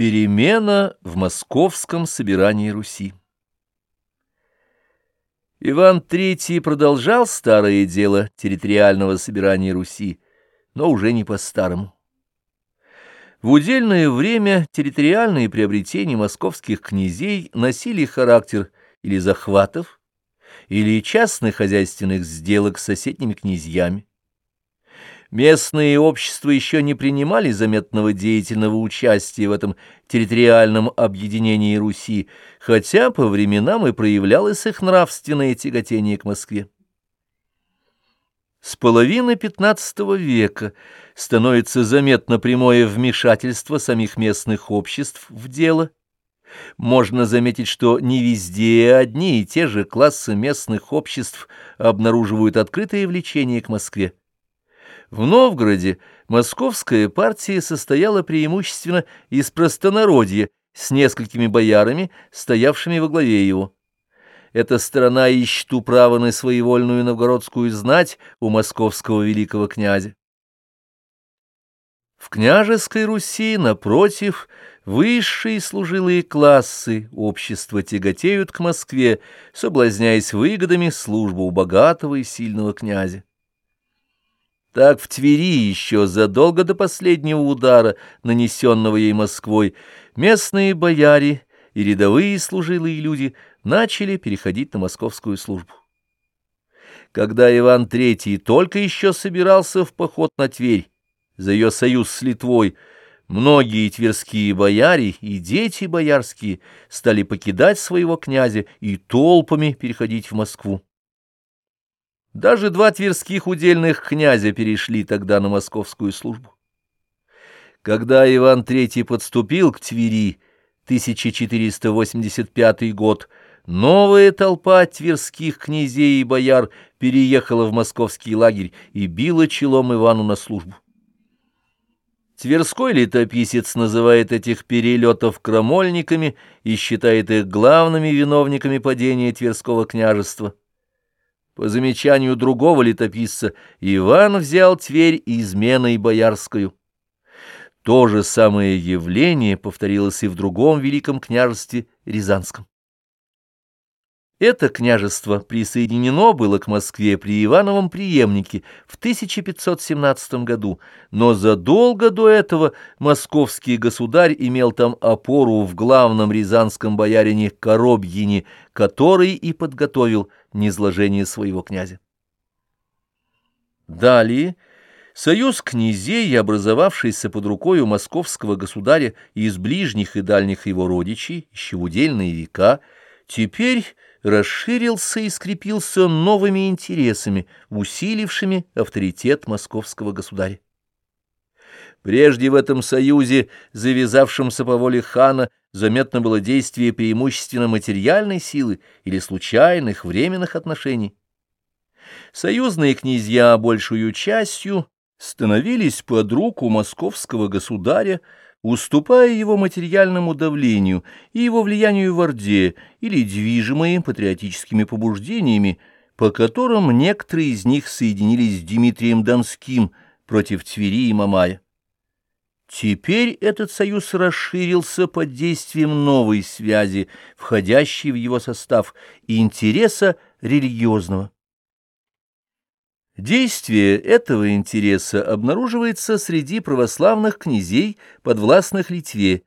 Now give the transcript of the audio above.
Перемена в московском собирании Руси Иван III продолжал старое дело территориального собирания Руси, но уже не по-старому. В удельное время территориальные приобретения московских князей носили характер или захватов, или частных хозяйственных сделок с соседними князьями. Местные общества еще не принимали заметного деятельного участия в этом территориальном объединении Руси, хотя по временам и проявлялось их нравственное тяготение к Москве. С половины XV века становится заметно прямое вмешательство самих местных обществ в дело. Можно заметить, что не везде одни и те же классы местных обществ обнаруживают открытое влечение к Москве. В Новгороде московская партия состояла преимущественно из простонародья с несколькими боярами, стоявшими во главе его. Эта страна ищет управы на своевольную новгородскую знать у московского великого князя. В княжеской Руси, напротив, высшие служилые классы общества тяготеют к Москве, соблазняясь выгодами службы у богатого и сильного князя. Так в Твери еще задолго до последнего удара, нанесенного ей Москвой, местные бояре и рядовые служилые люди начали переходить на московскую службу. Когда Иван III только еще собирался в поход на Тверь за ее союз с Литвой, многие тверские бояре и дети боярские стали покидать своего князя и толпами переходить в Москву. Даже два тверских удельных князя перешли тогда на московскую службу. Когда Иван III подступил к Твери, 1485 год, новая толпа тверских князей и бояр переехала в московский лагерь и била челом Ивану на службу. Тверской летописец называет этих перелетов крамольниками и считает их главными виновниками падения Тверского княжества. По замечанию другого летописца, Иван взял Тверь изменой боярскую. То же самое явление повторилось и в другом великом княжестве Рязанском. Это княжество присоединено было к Москве при Ивановом преемнике в 1517 году, но задолго до этого московский государь имел там опору в главном рязанском боярине Коробьине, который и подготовил низложение своего князя. Далее союз князей, образовавшийся под рукою московского государя из ближних и дальних его родичей, еще в удельные века, теперь расширился и скрепился новыми интересами, усилившими авторитет московского государя. Прежде в этом союзе, завязавшемся по воле хана, заметно было действие преимущественно материальной силы или случайных временных отношений. Союзные князья большую частью становились под руку московского государя, уступая его материальному давлению и его влиянию в Орде или движимые патриотическими побуждениями, по которым некоторые из них соединились с Дмитрием Донским против Твери и Мамая. Теперь этот союз расширился под действием новой связи, входящей в его состав, и интереса религиозного. Действие этого интереса обнаруживается среди православных князей, подвластных Литве,